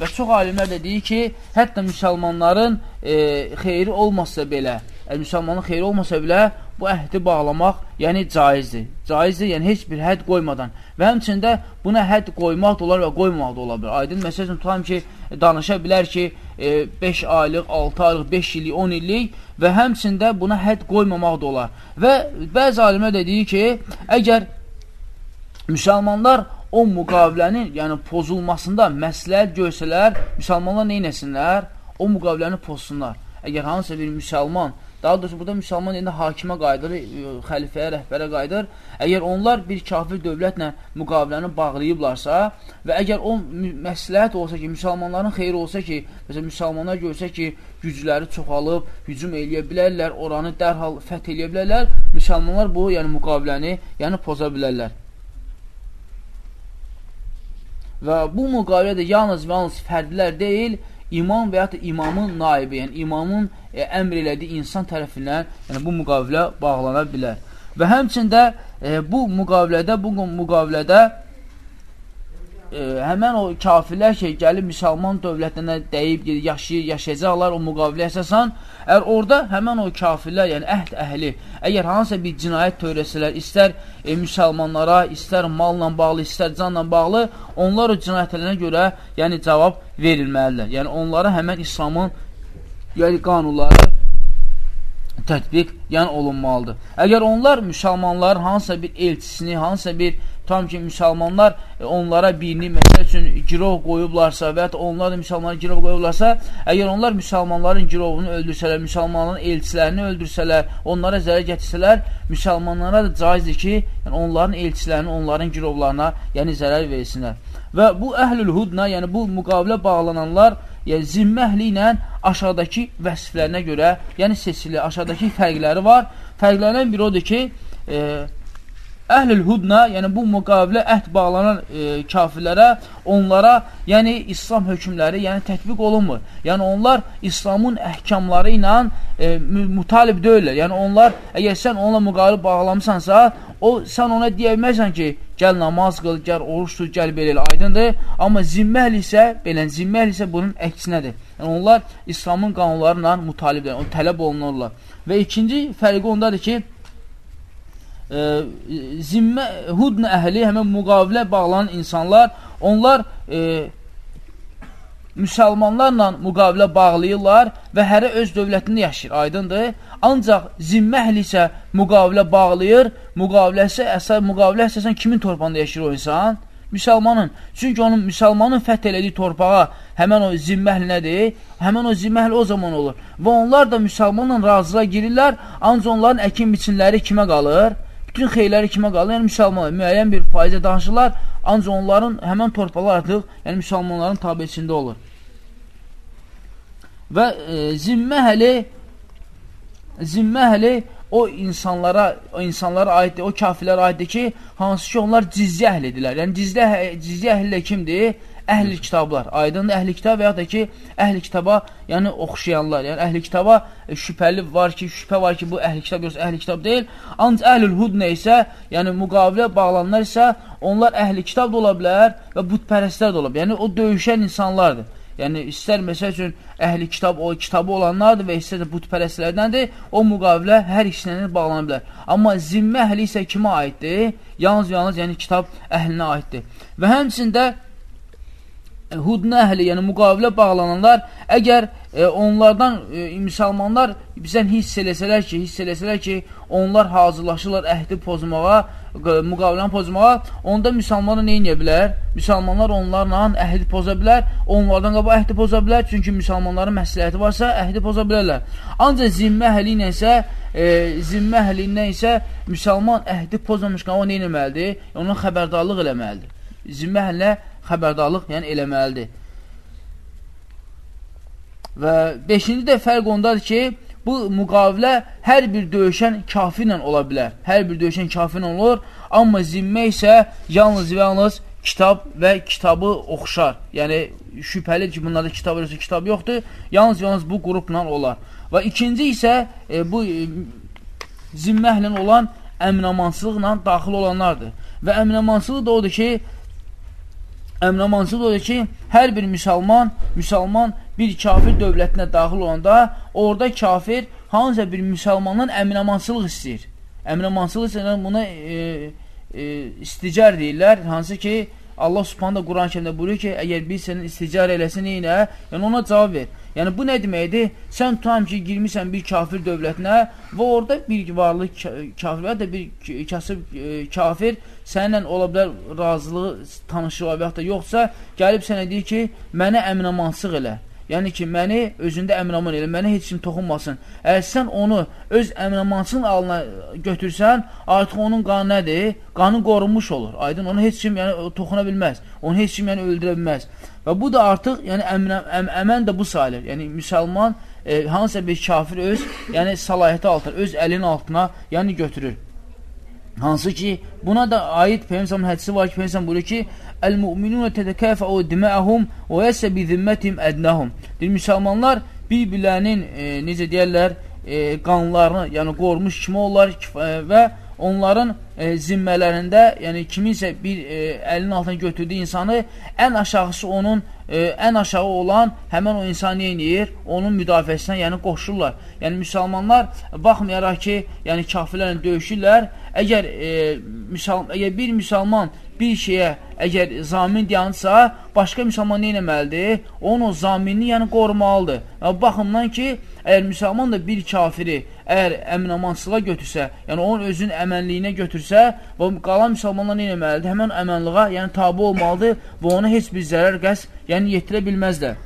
Və çox alimlər də deyir ki, hətta müsəlmanların e, xeyri olmasa belə, yəni, müsəlmanın xeyri olmasa belə, bu əhdi bağlamaq, yəni caizdir. Caizdir, yəni heç bir hədd qoymadan. Və həmçində buna hədd qoymaq da olar və qoymamaq da ola bilər. Aydın məsələn, tutam ki, danışa bilər ki, 5 e, aylıq, 6 aylıq, 5 illik, 10 illik və həmçində buna hədd qoymamaq da olar. Və bəzi alimlər də deyir ki, əgər müsəlmanlar o müqavilənin, yəni pozulmasında məsləhət görsələr, müsəlmanlar neynəsinlər? O müqaviləni pozsunlar. Əgər hansısa bir müsəlman, daha doğrusu burada müsəlman indi hakimə qayıdır, e, xəlifəyə, rəhbərə qayıdır. Əgər onlar bir kafir dövlətlə müqaviləni bağlayıblarsa və əgər o məsləhət olsa ki, müsəlmanların xeyri olsa ki, məsələn, müsəlmanlar görsə ki, gücləri çoxalıb, hücum eləyə bilərlər, oranı dərhal fəth eləyə bilərlər, müsəlmanlar bu, yəni müqaviləni, yəni poza bilərlər. Və bu müqavilə də yalnız və yalnız fərdlər deyil, imam və ya da imamın naibi, yəni imamın e, əmr elədiyi insan tərəfindən yəni bu müqavilə bağlana bilər. Və həmçində e, bu müqavilədə, bu müqavilədə e, həmən o kafirlər ki, gəlib müsəlman dövlətlərinə dəyib, yaşayır, yaşayacaqlar o müqavilə əsasən, əgər orada həmən o kafirlər, yəni əhd əhli, əgər hansısa bir cinayət törəsələr, istər e, müsəlmanlara, istər malla bağlı, istər canla bağlı, onlar o cinayətlərinə görə yəni cavab verilməlidir. Yəni onlara həmən İslamın yəni qanunları tətbiq yəni olunmalıdır. Əgər onlar müsəlmanların hansısa bir elçisini, hansısa bir tam ki, müsəlmanlar e, onlara birini, məsəl üçün, girov qoyublarsa və ya onlar da müsəlmanlara girov qoyublarsa, əgər onlar müsəlmanların girovunu öldürsələr, müsəlmanların elçilərini öldürsələr, onlara zərər gətirsələr, müsəlmanlara da caizdir ki, yəni onların elçilərini onların girovlarına yəni zərər versinlər. Və bu əhlül hudna, yəni bu müqavilə bağlananlar, yəni zimmə əhli ilə aşağıdakı vəsiflərinə görə, yəni seçilir, aşağıdakı fərqləri var. Fərqlərindən biri odur ki, e, Əhlül hudna, yəni bu müqavilə əhd bağlanan e, kafirlərə, onlara, yəni İslam hökmləri, yəni tətbiq olunmur. Yəni onlar İslamın əhkamları ilə e, mutalib deyirlər. Yəni onlar, əgər sən onunla müqavilə bağlamısansa, o sən ona deyə bilməzsən ki, gəl namaz qıl, gəl oruç tut, gəl belə elə, aydındır. Amma zimməhli isə, belə zimməhli isə bunun əksinədir. Yəni onlar İslamın qanunlarla mutalibdir, o tələb olunurlar. Və ikinci fərqi ondadır ki, e, zimmə, hudn əhli, həmən müqavilə bağlanan insanlar, onlar e, müsəlmanlarla müqavilə bağlayırlar və hərə öz dövlətində yaşayır, aydındır. Ancaq zimmə əhli isə müqavilə bağlayır, müqaviləsi əsas müqavilə əsasən kimin torpağında yaşayır o insan? Müsəlmanın. Çünki onun müsəlmanın fəth elədiyi torpağa həmən o zimmə əhli nədir? Həmən o zimmə əhli o zaman olur. Və onlar da müsəlmanla razılığa girirlər, ancaq onların əkin biçinləri kimə qalır? Bütün xeyləri kimə qalır? Yəni müsəlmanlar müəyyən bir faizə danışırlar, ancaq onların həmən torpalar artıq, yəni müsəlmanların tabiçində olur. Və e, zimmə həli zimmə həli o insanlara, o insanlara aiddir, o kafirlərə aiddir ki, hansı ki onlar cizyə əhlidirlər. Yəni cizyə, cizyə əhli kimdir? Əhli kitablar, aydındır əhli kitab və ya da ki, əhli kitaba, yəni oxşayanlar, yəni əhli kitaba e, şübhəli var ki, şübhə var ki, bu əhli kitab yoxsa əhli kitab deyil. Ancaq əhlül hud nə isə, yəni müqavilə bağlananlar isə, onlar əhli kitab da ola bilər və budpərəstlər də ola bilər. Yəni o döyüşən insanlardır. Yəni istər məsəl üçün əhli kitab o kitabı olanlardır və istər də budpərəstlərdəndir. O müqavilə hər ikisindən bağlana bilər. Amma zimmə əhli isə kimə aiddir? Yalnız yalnız yəni kitab əhlinə aiddir. Və həmçində hudnə əhli, yəni müqavilə bağlananlar, əgər e, onlardan e, müsəlmanlar bizən hiss eləsələr ki, hiss eləsələr ki, onlar hazırlaşırlar əhdi pozmağa, müqaviləni pozmağa, onda müsəlmanlar nə edə bilər? Müsəlmanlar onlarla əhdi poza bilər, onlardan qabaq əhdi poza bilər, çünki müsəlmanların məsləhəti varsa, əhdi poza bilərlər. Ancaq zimmə əhli ilə isə e, zimmə əhlindən isə müsəlman əhdi pozmamışqan, o nə etməlidir? Ondan xəbərdarlıq eləməlidir. Zimmə əhlinə xəbərdarlıq yəni eləməlidir. Və beşinci də fərq ondadır ki, bu müqavilə hər bir döyüşən kafirlə ola bilər. Hər bir döyüşən kafirlə olur, amma zimmə isə yalnız və yalnız kitab və kitabı oxşar. Yəni, şübhəli ki, bunlarda kitab yoxsa kitab yoxdur. Yalnız yalnız bu qrupla olar. Və ikinci isə e, bu e, zimməhlə olan əminamansılıqla daxil olanlardır. Və əminamansılıq da odur ki, əmnamansız odur ki, hər bir müsəlman, müsəlman bir kafir dövlətinə daxil olanda, orada kafir hansısa bir müsəlmandan əminamansılıq istəyir. Əminamansılıq istəyir, buna e, e, isticər deyirlər, hansı ki, Allah subhanə da Quran-ı kərimdə buyurur ki, əgər bir sənin isticər eləsin, neynə? Yəni, ona cavab ver. Yəni, bu nə deməkdir? Sən tutam ki, girmirsən bir kafir dövlətinə və orada bir varlı kafir və ya bir kasıb e, kafir səninlə ola bilər razılığı tanışığa və ya da yoxsa gəlib sənə deyir ki, mənə əminamansıq elə. Yəni ki, məni özündə əminaman elə, mənə heç kim toxunmasın. Əgər sən onu öz əminamansın alına götürsən, artıq onun qanı nədir? Qanı qorunmuş olur. Aydın, onu heç kim yəni, toxuna bilməz. Onu heç kim yəni, öldürə bilməz. Və bu da artıq, yəni əminə, əm, əmən də bu sayılır. Yəni, müsəlman e, hansısa bir kafir öz, yəni salahiyyəti altına, öz əlinin altına yəni götürür. Hansı ki, buna da aid Peyyəmsəmin hədisi var ki, Peyyəmsəm buyurur ki, Əl-müminunə tədəkəfəu diməəhum və yəsə bi zimmətim ədnəhum. Deyir, müsəlmanlar bir-birlərinin, e, necə deyərlər, e, qanlarını, yəni qormuş kimi olurlar e, və onların e, zimmələrində, yəni kiminsə bir e, əlinin altına götürdüyü insanı, ən aşağısı onun, e, ən aşağı olan həmən o insan neyiniyir? Onun müdafiəsinə, yəni qoşurlar. Yəni müsəlmanlar baxmayaraq ki, yəni kafirlərlə döyüşürlər, əgər, e, müsəl əgər bir müsəlman bir şeyə əgər zamin dayansa, başqa müsəlman nə eləməlidir? Onun o zaminini yəni qorumalıdır. Yəni, baxımdan ki, əgər müsəlman da bir kafiri əgər əminansılığa götürsə, yəni onun özünün əmənliyinə götürsə və qalan müsəlmanlar nə eləməlidir? Həmən əmənlığa yəni tabi olmalıdır və ona heç bir zərər qəs yəni yetirə bilməzlər.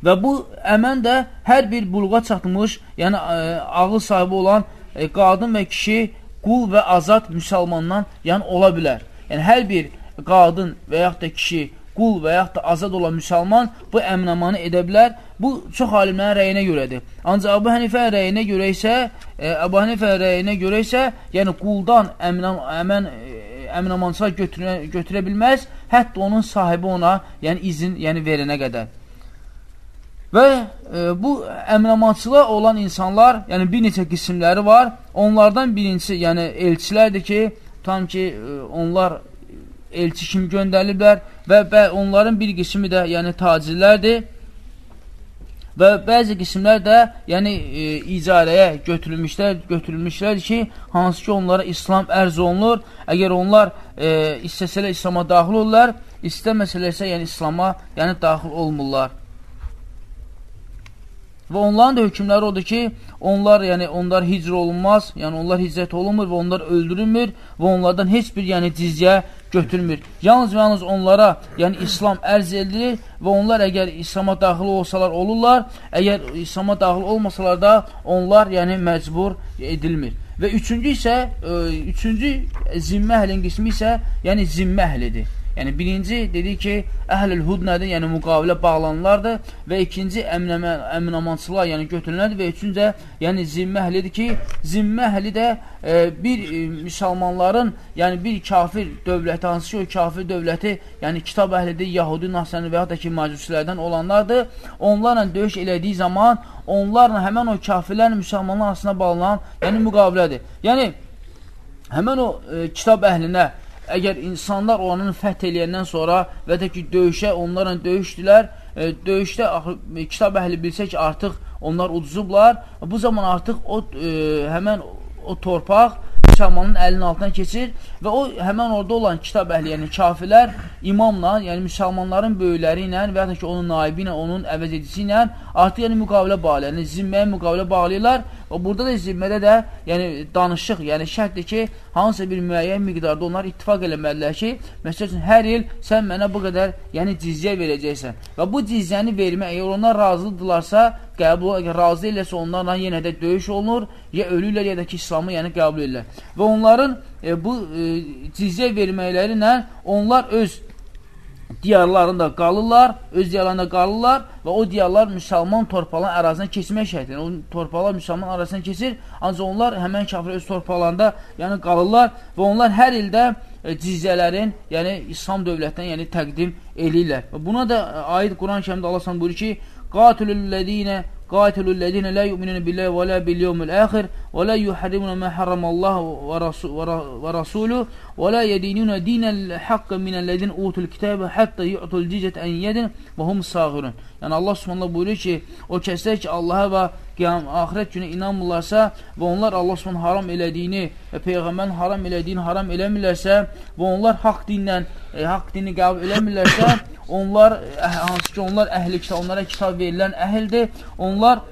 Və bu əmən də hər bir buluğa çatmış, yəni ə, ağıl sahibi olan ə, qadın və kişi qul və azad müsəlmandan yəni ola bilər. Yəni hər bir qadın və yaxud da kişi qul və yaxud da azad olan müsəlman bu əmnamanı edə bilər. Bu çox alimlərin rəyinə görədir. Ancaq Əbu Hənifə rəyinə görə isə, e, Əbu Hənifə rəyinə görə isə, yəni quldan əmnam, əmən e, əmnamançılar götürə, götürə bilməz, hətta onun sahibi ona yəni izin yəni verənə qədər. Və e, bu əmnamançılar olan insanlar, yəni bir neçə qismləri var. Onlardan birincisi, yəni elçilərdir ki, tam ki, e, onlar elçi kimi göndəriliblər və bə, onların bir qismi də yəni tacirlərdir və bəzi qismlər də yəni e, icarəyə götürülmüşlər, götürülmüşlər ki, hansı ki onlara İslam ərz olunur. Əgər onlar e, istəsələr İslama daxil olurlar, istəməsələrsə yəni İslama yəni daxil olmurlar. Və onların da hökmləri odur ki, onlar, yəni onlar hicr olunmaz, yəni onlar hicrət olunmur və onlar öldürülmür və onlardan heç bir yəni cizyə götürmür. Yalnız və yalnız onlara, yəni İslam ərz edilir və onlar əgər İslama daxil olsalar olurlar, əgər İslama daxil olmasalar da onlar yəni məcbur edilmir. Və üçüncü isə, e, üçüncü zimmə əhlin qismi isə, yəni zimmə əhlidir. Yəni birinci dedi ki, əhl-ül hud nədir? Yəni müqavilə bağlanılardır və ikinci əminəmə, əminamançılar, yəni götürüləndir və üçüncə, yəni zimmə əhlidir ki, zimmə əhli də e, bir e, müsəlmanların, yəni bir kafir dövləti, hansı ki o kafir dövləti, yəni kitab əhlidir, Yahudi, Nasrani və ya da ki macusilərdən olanlardır. Onlarla döyüş elədiyi zaman onlarla həmən o kafirlərin müsəlmanlar arasında bağlanan, yəni müqavilədir. Yəni həmən o e, kitab əhlinə əgər insanlar onun fəth eləyəndən sonra və də ki, döyüşə onlarla döyüşdülər, e, döyüşdə e, kitab əhli bilsə ki, artıq onlar uduzublar, bu zaman artıq o e, həmən o torpaq müsəlmanın əlinin altına keçir və o həmən orada olan kitab əhli, yəni kafirlər imamla, yəni müsəlmanların böyükləri ilə və ya ki, onun naibi ilə, onun əvəz edicisi ilə artıq yəni müqavilə bağlayır, yəni zimməyə müqavilə bağlayırlar və burada da zimmədə də yəni danışıq, yəni şərtdir ki, hansısa bir müəyyən miqdarda onlar ittifaq eləməlidirlər ki, məsəl üçün hər il sən mənə bu qədər yəni cizyə verəcəksən və bu cizyəni vermə, əgər onlar razıdırlarsa, qəbul, əgər razı eləsə onlarla yenə də döyüş olunur, ya ölürlər, ya da ki, İslamı yəni qəbul edirlər. Və onların e, bu e, cizyə verməkləri ilə onlar öz diyarlarında qalırlar, öz diyarlarında qalırlar və o diyarlar müsəlman torpağların ərazisinə keçmək şərtilə. O torpaqlar müsəlman arasına keçir, ancaq onlar həmən kafir öz torpaqlarında yəni qalırlar və onlar hər ildə e, cizyələrin, yəni İslam dövlətinə yəni təqdim eləyirlər. Və buna da e, aid Quran-ı Kərimdə Allah buyurur ki: "Qatilul ladina قاتلوا الذين لا يؤمنون بالله ولا باليوم الآخر ولا يحرمون ما حرم الله ورسوله ولا يدينون دين الحق من الذين أوتوا الكتاب حتى يعطوا الجزية عن يد وهم صاغرون Yəni Allah Subhanahu buyurur ki, o kəslər ki, Allaha və qiyam axirət günü inanmırlarsa və onlar Allah Subhanahu haram elədiyini və peyğəmbərin haram elədiyini haram eləmirlərsə və onlar haqq dinlə e, haqq dini qəbul eləmirlərsə, onlar e, hansı ki, onlar əhli kitab, onlara kitab verilən əhildir. Onlar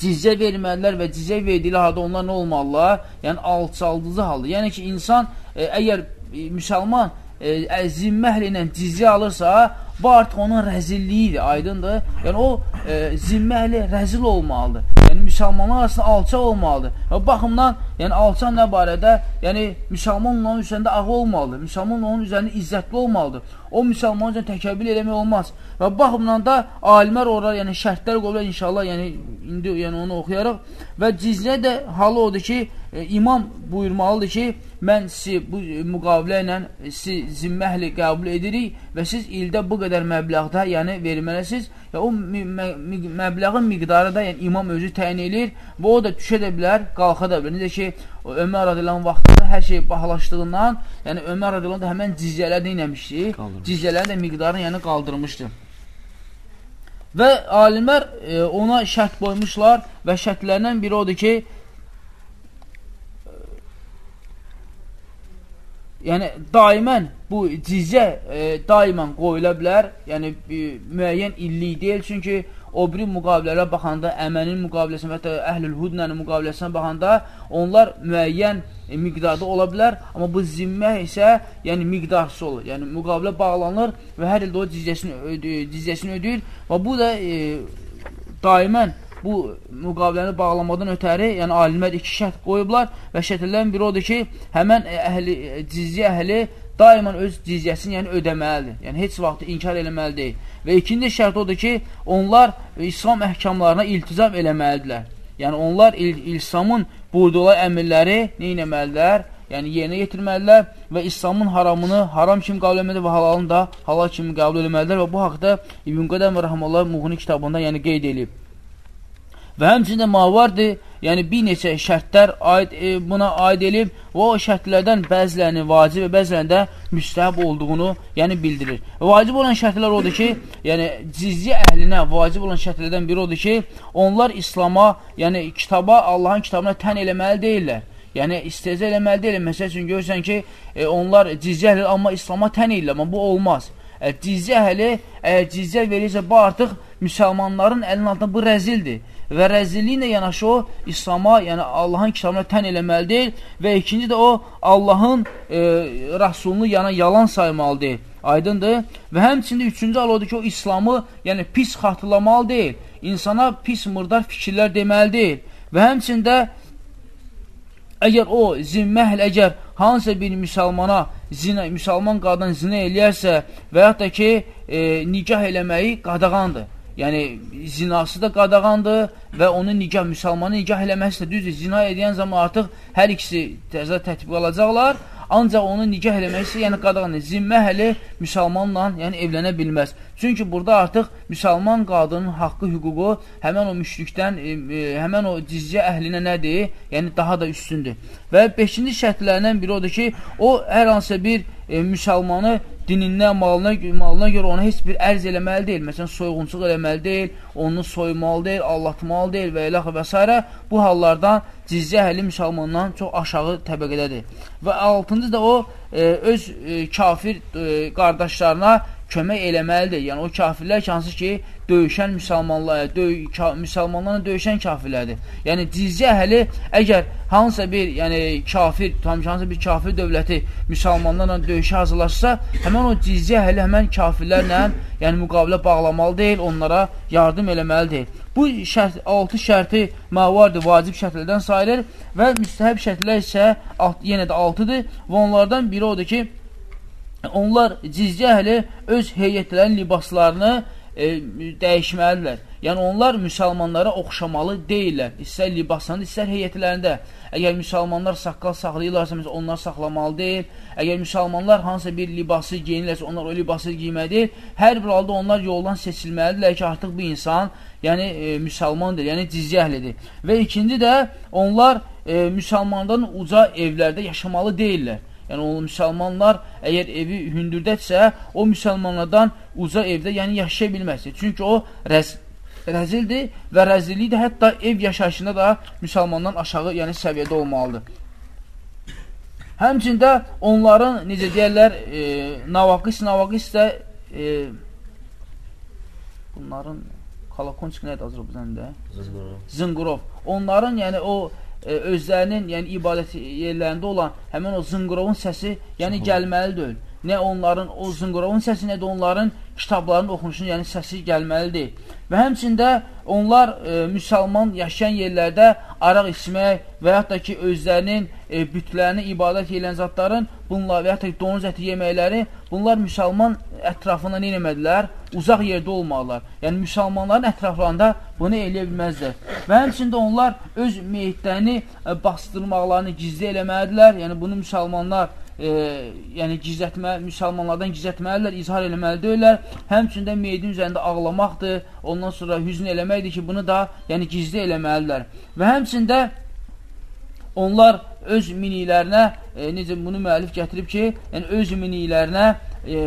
cizyə verməlilər və cizyə verdiyi halda onlar nə olmalılar? Yəni alçaldıcı halda. Yəni ki, insan e, əgər e, müsəlman e, zimməhlə ilə cizyə alırsa, bu artıq onun rəzilliyidir, aydındır. Yəni o e, zimməhli rəzil olmalıdır. Yəni müsəlmanlar arasında alçaq olmalıdır. Və baxımdan, yəni alçaq nə barədə? Yəni müsəlman onun üzərində ağı olmalıdır. Müsəlman onun üzərində izzətli olmalıdır. O müsəlman üçün təkəbbül eləmək olmaz. Və baxımdan da alimlər orada, yəni şərtlər qoyurlar inşallah, yəni indi yəni onu oxuyarıq. Və cizyə də halı odur ki, e, imam buyurmalıdır ki, mən sizi bu müqavilə ilə sizi zimməhli qəbul edirik və siz ildə bu qədər məbləğdə yəni verməlisiniz və o məbləğin miqdarı da yəni imam özü təyin edir və o da düşə də bilər, qalxa da bilər. Necə ki, Ömər radiyallahu vaxtında hər şey bahalaşdığından, yəni Ömər radiyallahu da həmən cizyələr nə eləmişdi? Cizyələrin də miqdarını yəni qaldırmışdı. Və alimlər e, ona şərt qoymuşlar və şərtlərindən biri odur ki, yəni daimən bu cizyə e, daimən qoyula bilər, yəni e, müəyyən illik deyil, çünki o biri müqavilələrə baxanda, əmənin müqaviləsinə və hətta əhlül hudnənin müqaviləsinə baxanda onlar müəyyən e, miqdarda ola bilər, amma bu zimmə isə yəni miqdarsız olur. Yəni müqavilə bağlanır və hər ildə o cizyəsini, ödü, cizyəsini ödəyir və bu da e, daimən bu müqaviləni bağlamadan ötəri, yəni alimlər iki şərt qoyublar və şərtlərdən biri odur ki, həmən əhli, cizyə əhli daimən öz cizyəsini yəni ödəməlidir. Yəni heç vaxt inkar eləməli deyil. Və ikinci şərt odur ki, onlar İslam əhkamlarına iltizam eləməlidirlər. Yəni onlar il İslamın buyurduğu əmirləri nə etməlidirlər? Yəni yerinə yetirməlidirlər və İslamın haramını haram kimi qəbul etməlidir və halalını da halal kimi qəbul etməlidirlər və bu haqda İbn Qədəm və Rəhməllah Muğni kitabında yəni qeyd edib. Və həmçində mavardır, yəni bir neçə şərtlər aid, e, buna aid elib və o şərtlərdən bəzilərinin vacib və bəzilərində müstəhəb olduğunu yəni bildirir. Və vacib olan şərtlər odur ki, yəni cizzi əhlinə vacib olan şərtlərdən biri odur ki, onlar İslama, yəni kitaba, Allahın kitabına tən eləməli deyirlər. Yəni istezə eləməli deyirlər. Məsəl üçün görürsən ki, e, onlar cizzi əhli amma İslama tən eləyirlər, amma bu olmaz. E, cizzi əhli, əgər cizyə verirsə, bu artıq müsəlmanların əlinin altında bu rəzildir və rəzilliklə yanaşı o İslama, yəni Allahın kitabına tən eləməli deyil və ikinci də o Allahın e, rəsulunu yana yalan saymalı deyil. Aydındır? Və həmçində üçüncü al odur ki, o İslamı yəni pis xatırlamalı deyil. İnsana pis mırdar fikirlər deməli deyil. Və həmçində əgər o zimməhl, əgər hansısa bir müsəlmana, zina, müsəlman qadın zina eləyərsə və yaxud da ki, e, nikah eləməyi qadağandır yəni zinası da qadağandır və onun nikah, müsəlmanı nikah eləməsi də düzdür. Zina edən zaman artıq hər ikisi cəza tətbiq alacaqlar. Ancaq onun nikah eləməsi, yəni qadağandır. Zimmə həli müsəlmanla yəni evlənə bilməz. Çünki burada artıq müsəlman qadının haqqı, hüququ həmən o müşrikdən, e, e, həmən o cizyə əhlinə nədir? Yəni daha da üstündür. Və 5-ci şərtlərindən biri odur ki, o hər hansısa bir e, müsəlmanı dinindən, malına, malına görə ona heç bir ərz eləməli deyil. Məsələn, soyğunçuq eləməli deyil, onu soymalı deyil, allatmalı deyil və elə və s. Bu hallardan cizyə əhli müsəlmandan çox aşağı təbəqədədir. Və altıncı da o e, öz e, kafir e, qardaşlarına kömək eləməlidir. Yəni, o kafirlər ki, hansı ki, döyüşən müsəlmanlar, döy, ka, müsəlmanlarla döyüşən kafirlərdir. Yəni, cizyə əhəli əgər hansısa bir, yəni, kafir, tam hansısa bir kafir dövləti müsəlmanlarla döyüşə hazırlaşsa, həmən o cizyə əhəli həmən kafirlərlə, yəni, müqavilə bağlamalı deyil, onlara yardım eləməli deyil. Bu şərt, 6 şərti məvardır, vacib şərtlərdən sayılır və müstəhəb şərtlər isə alt, yenə də 6-dır və onlardan biri odur ki, onlar cizcə əhli öz heyətlərin libaslarını e, dəyişməlidirlər. Yəni, onlar müsəlmanlara oxşamalı deyirlər. İstər libasında, istər heyətlərində. Əgər müsəlmanlar saqqal saxlayırlarsa, məsələn, onlar saxlamalı deyil. Əgər müsəlmanlar hansısa bir libası geyinirlərsə, onlar o libası giyməli deyil. Hər bir halda onlar yoldan seçilməlidirlər ki, artıq bu insan, yəni e, müsəlmandır, yəni cizyə əhlidir. Və ikinci də, onlar e, müsəlmandan uca evlərdə yaşamalı deyirlər. Yəni, o müsəlmanlar əgər evi hündürdədirsə, o müsəlmanlardan uca evdə yəni yaşaya bilməz. Çünki o rəz rəzildir və rəzillik də hətta ev yaşayışında da müsəlmandan aşağı, yəni səviyyədə olmalıdır. Həmçində onların, necə deyərlər, e, navaqis, navaqis də e, bunların kalakonçik nədir Azərbaycanda? Zınqurov. Zınqurov. Onların, yəni o özlərinin, yəni ibadət yerlərində olan həmin o zınqırovun səsi, yəni gəlməli deyil nə onların o zınqırovun səsi, nə də onların kitablarının oxunuşunun yəni səsi gəlməlidir. Və həmçində onlar e, müsəlman yaşayan yerlərdə araq içmək və yaxud da ki, özlərinin e, bütlərini ibadət edən zatların bunlar və yaxud da ki, donuz əti yeməkləri, bunlar müsəlman ətrafında nə eləmədilər? Uzaq yerdə olmalılar. Yəni, müsəlmanların ətraflarında bunu eləyə bilməzlər. Və həmçində onlar öz meyitlərini e, bastırmaqlarını gizli eləməlidirlər. Yəni, bunu müsəlmanlar e, yəni gizlətmə, müsəlmanlardan gizlətməlidirlər, izhar eləməlidirlər. Həmçində meydin üzərində ağlamaqdır, ondan sonra hüzn eləməkdir ki, bunu da yəni gizli eləməlidirlər. Və həmçində onlar öz miniklərinə, e, necə bunu müəllif gətirib ki, yəni öz miniklərinə e,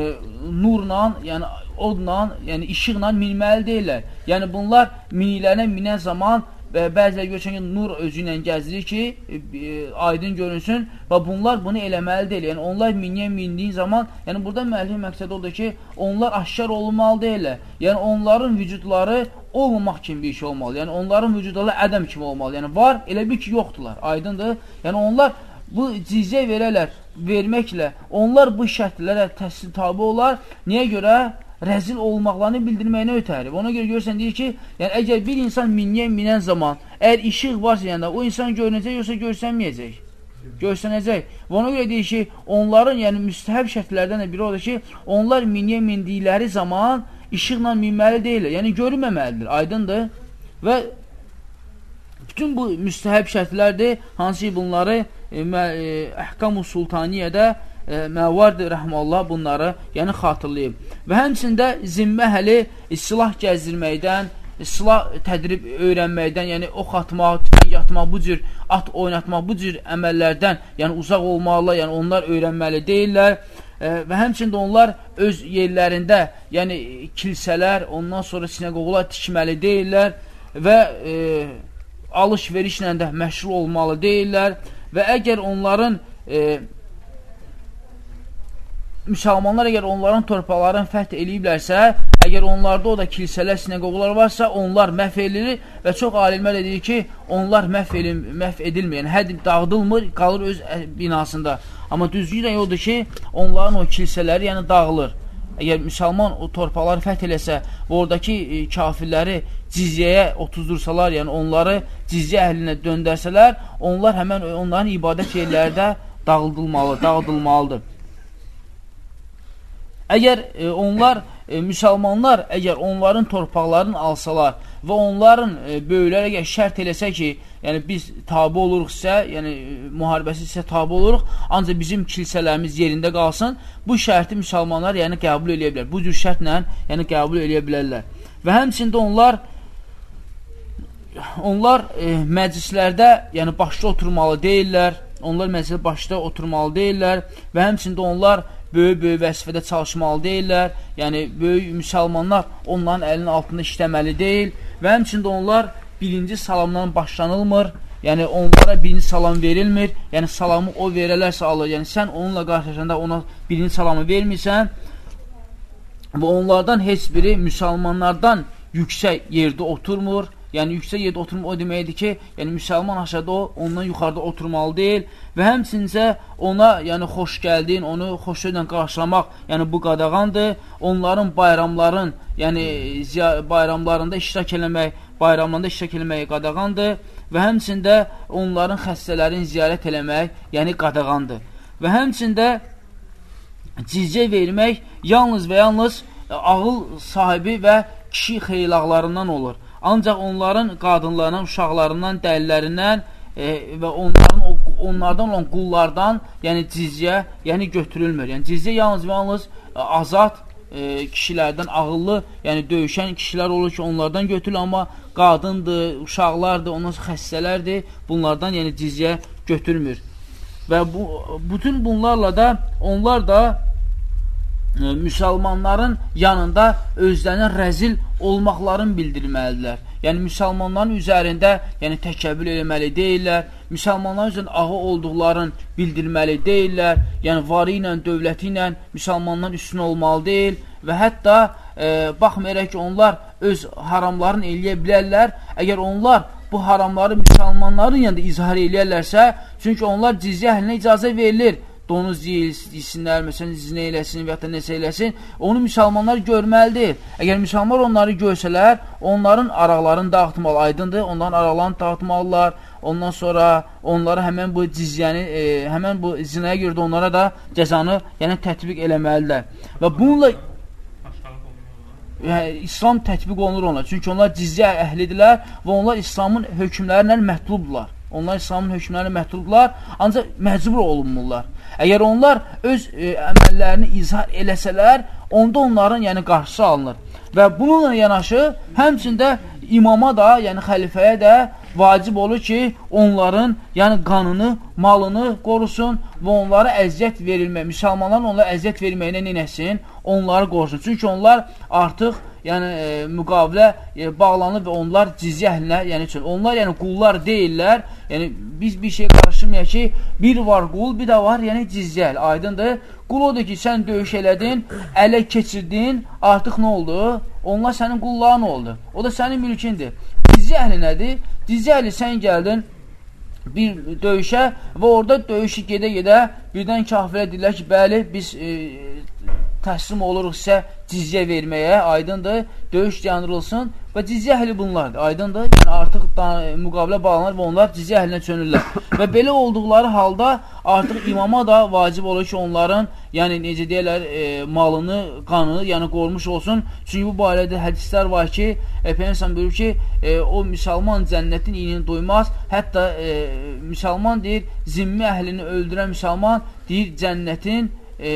nurla, yəni odla, yəni işıqla minməli deyirlər. Yəni bunlar miniklərinə minən zaman və bəziləri görürsən ki, nur özü ilə gəzilir ki, e, e, aydın görünsün və bunlar bunu eləməli deyil. Yəni, onlar minyə mindiyin zaman, yəni burada müəllifin məqsədi odur ki, onlar aşkar olunmalı deyirlər. Yəni, onların vücudları olmamaq kimi bir şey olmalı. Yəni, onların vücudları ədəm kimi olmalı. Yəni, var, elə bir ki, yoxdular. Aydındır. Yəni, onlar bu cizyə verələr, verməklə, onlar bu şərtlərə təslim tabi olar. Niyə görə? Rəzil olmaqlarını bildirməyinə ötərib. Ona görə görürsən, deyir ki, yəni əgər bir insan minyə minən zaman, əgər işıq varsa, yəni o insan görünəcək, yoxsa görsənməyəcək. Görsənəcək. Və ona görə deyir ki, onların, yəni müstəhəb şərtlərdən də biri odur ki, onlar minyə mindikləri zaman işıqla minməli deyirlər. Yəni görünməməlidir, aydındır. Və bütün bu müstəhəb şərtlərdir, hansı bunları e, e, Əhkam-ı Sultaniyədə e, Məvardi rəhməllah bunları yəni xatırlayıb. Və həmçində zimmə həli silah gəzdirməkdən, silah tədrib öyrənməkdən, yəni ox atmaq, tüfəng atmaq, bu cür at oynatmaq, bu cür əməllərdən yəni uzaq olmalı, yəni onlar öyrənməli deyirlər. E, və həmçində onlar öz yerlərində, yəni kilsələr, ondan sonra sinəqoğlar tikməli deyirlər və e, alış-verişlə də məşğul olmalı deyirlər və əgər onların e, müsəlmanlar əgər onların torpaqlarını fəth eləyiblərsə, əgər onlarda o da kilsələr, sinəqoqlar varsa, onlar məhv edilir və çox alimlər deyir ki, onlar məhv, edil məhv edilmir, yəni hədd dağıdılmır, qalır öz binasında. Amma düzgün odur ki, onların o kilsələri yəni dağılır. Əgər müsəlman o torpaqları fəth eləsə və oradakı e, kafirləri cizyəyə otuzdursalar, yəni onları cizyə əhlinə döndərsələr, onlar həmən onların ibadət yerləri də dağıdılmalı, dağıdılmalıdır. Əgər e, onlar, e, müsəlmanlar, əgər onların torpaqlarını alsalar və onların e, böyüklər əgər şərt eləsə ki, yəni biz tabi oluruqsə, yəni e, müharibəsi isə tabi oluruq, ancaq bizim kilsələrimiz yerində qalsın, bu şərti müsəlmanlar yəni qəbul eləyə bilər. Bu cür şərtlə yəni qəbul eləyə bilərlər. Və həmçində onlar onlar e, məclislərdə yəni başda oturmalı deyirlər, onlar məclisdə başda oturmalı deyirlər və həmçində onlar böyük-böyük vəzifədə çalışmalı deyirlər. Yəni, böyük müsəlmanlar onların əlinin altında işləməli deyil və həmçində onlar birinci salamdan başlanılmır. Yəni, onlara birinci salam verilmir. Yəni, salamı o verələrsə alır. Yəni, sən onunla qarşılaşanda ona birinci salamı vermirsən və onlardan heç biri müsəlmanlardan yüksək yerdə oturmur yəni yüksək yerdə oturma o deməkdir ki, yəni müsəlman aşağıda o, ondan yuxarıda oturmalı deyil və həmçincə ona yəni xoş gəldin, onu xoş sözlə qarşılamaq, yəni bu qadağandır. Onların bayramların, yəni bayramlarında iştirak eləmək, bayramlarında iştirak eləmək qadağandır və həmçində onların xəstələrini ziyarət eləmək, yəni qadağandır. Və həmçində cizyə vermək yalnız və yalnız ağıl sahibi və kişi xeylaqlarından olur. Ancaq onların qadınlarından, uşaqlarından, dəlilərindən e, və onların onlardan olan qullardan, yəni cizyə, yəni götürülmür. Yəni cizyə yalnız və yalnız e, azad e, kişilərdən ağıllı, yəni döyüşən kişilər olur ki, onlardan götürülür, amma qadındır, uşaqlardır, ondan xəstələrdir, bunlardan yəni cizyə götürmür. Və bu, bütün bunlarla da onlar da müsəlmanların yanında özlərinə rəzil olmaqlarını bildirməlidirlər. Yəni, müsəlmanların üzərində yəni, təkəbbül eləməli deyirlər, müsəlmanların üzərində ağı olduqlarını bildirməli deyirlər, yəni varı ilə, dövləti ilə müsəlmanların üstün olmalı deyil. Və hətta e, baxmayaraq ki, onlar öz haramlarını eləyə bilərlər, əgər onlar bu haramları müsəlmanların yanında izhar eləyərlərsə, çünki onlar cizyə əhlinə icazə verilir, donuz yesinlər, məsələn, zinə eləsin və ya da nəsə eləsin, onu müsəlmanlar görməlidir. Əgər müsəlmanlar onları görsələr, onların araqlarını dağıtmalı, aydındır, onların araqlarını dağıtmalılar, ondan sonra onlara həmən bu cizyəni, e, həmən bu zinəyə görə də onlara da cəzanı, yəni tətbiq eləməlidirlər. Və bununla yəni, İslam tətbiq olunur onlar. Çünki onlar cizyə əhlidirlər və onlar İslamın hökmlərindən məhdubdurlar. Onlar İslamın hökmlərinə məhdudlar, ancaq məcbur olunmurlar. Əgər onlar öz e, əməllərini izhar eləsələr, onda onların yəni qarşısı alınır. Və bununla yanaşı, həmçində imama da, yəni xəlifəyə də vacib olur ki, onların yəni qanını, malını qorusun və onlara əziyyət verilmək, müsəlmanların onlara əziyyət verməyinə neyləsin? Onları qorusun. Çünki onlar artıq yəni e, müqavilə e, bağlanıb və onlar cizyə əhlinə, yəni üçün onlar yəni qullar deyillər. Yəni biz bir şey qarışmayaq ki, bir var qul, bir də var yəni cizyəl. Aydındır? Qul odur ki, sən döyüş elədin, ələ keçirdin, artıq nə oldu? Onlar sənin qulların oldu. O da sənin mülkindir. Cizyə əhli nədir? Cizyə əhli sən gəldin, bir döyüşə və orada döyüşü gedə-gedə birdən kafirə deyirlər ki, bəli, biz e, təslim oluruqsə cizyə verməyə, aydındır, döyüş yandırılsın və cizyə əhli bunlardır, aydındır. Yəni artıq da, müqabilə bağlanır və onlar cizyə əhlinə çönürlər. və belə olduqları halda artıq imama da vacib olur ki, onların, yəni necə deyirlər, e, malını, qanını, yəni qormuş olsun. Çünki bu barədə hədislər var ki, e, Peyğəmbər buyurur ki, e, o müsəlman cənnətin iyini duymaz. Hətta e, müsəlman deyir, zimmi əhlini öldürən müsəlman deyir cənnətin e,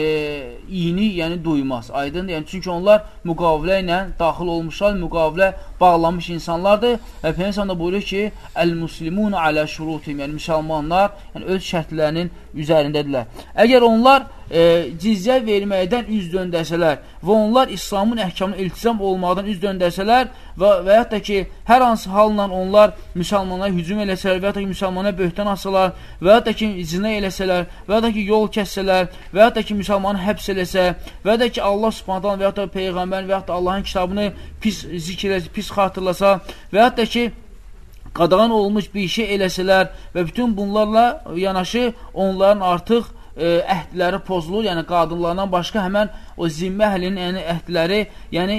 iyini, yəni duymaz. Aydındır? Yəni, çünki onlar müqavilə ilə daxil olmuşlar, müqavilə bağlanmış insanlardır. Və Peygəmbər də buyurur ki, "Əl-muslimun alə şurutim", yəni müsəlmanlar yəni öz şərtlərinin üzərindədirlər. Əgər onlar e, cizyə verməkdən üz döndərsələr və onlar İslamın əhkamına iltizam olmaqdan üz döndərsələr və, və da ki, hər hansı halla onlar müsəlmanlara hücum eləsələr və da ki, müsəlmanlara böhtən assalar və da ki, zinə eləsələr və da ki, yol kəssələr və da ki, müsəlmanı həbs eləsə və da ki, Allah subhanətən və da Peyğəmbər və da Allahın kitabını pis zikr eləsə, pis xatırlasa və da ki, qadağan olmuş bir şey eləsələr və bütün bunlarla yanaşı onların artıq e, əhdləri pozulur, yəni qadınlardan başqa həmən o zimmə əhlinin yəni, əhdləri, yəni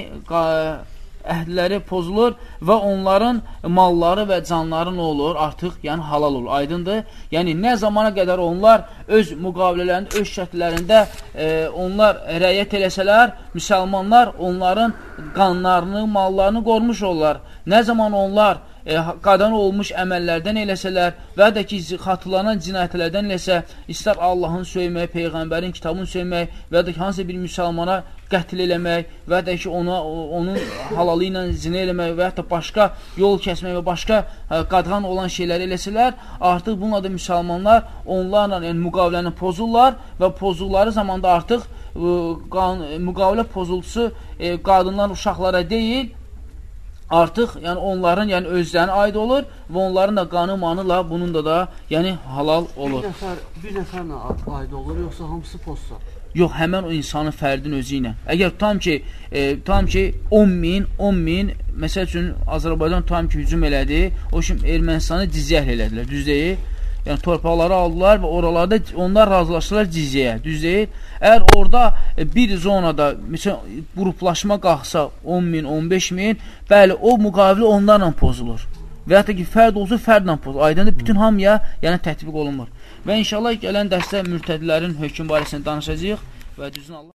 əhdləri pozulur və onların malları və canları nə olur? Artıq yəni halal olur. Aydındır? Yəni nə zamana qədər onlar öz müqavilələrində, öz şərtlərində e, onlar rəyyət eləsələr, müsəlmanlar onların qanlarını, mallarını qormuş olurlar. Nə zaman onlar e, qadan olmuş əməllərdən eləsələr və də ki, xatırlanan cinayətlərdən eləsə, istər Allahın söymək, Peyğəmbərin kitabını söymək və də ki, hansısa bir müsəlmana qətl eləmək və də ki, ona, onun halalı ilə zinə eləmək və da başqa yol kəsmək və başqa ə, qadğan olan şeyləri eləsələr, artıq bununla da müsəlmanlar onlarla yəni, müqaviləni pozurlar və pozduqları zamanda artıq ə, qan, müqavilə pozultusu ə, qadınlar, uşaqlara deyil, artıq yəni onların yəni özlərinə aid olur və onların da qanı manıla bunun da da yəni halal olur. Bir nəfər bir nəfərlə aid olur yoxsa hamısı posta? Yox, həmən o insanın fərdin özü ilə. Əgər tam ki, e, tam ki 10 min, 10 min, məsəl üçün Azərbaycan tam ki hücum elədi, o kimi Ermənistanı cizyə elədilər, düz deyil? Yəni torpaqları aldılar və oralarda onlar razılaşdılar cizyəyə, düz deyil? Əgər orada e, bir zonada, məsələn, qruplaşma qalxsa 10 min, 15 min, bəli, o müqavilə onlarla pozulur. Və da ki, fərd olsa fərdlə pozulur. Aydındır, bütün hamıya yəni tətbiq olunmur. Və inşallah gələn dərsdə mürtədlərin hökm barəsində danışacağıq və düzün Allah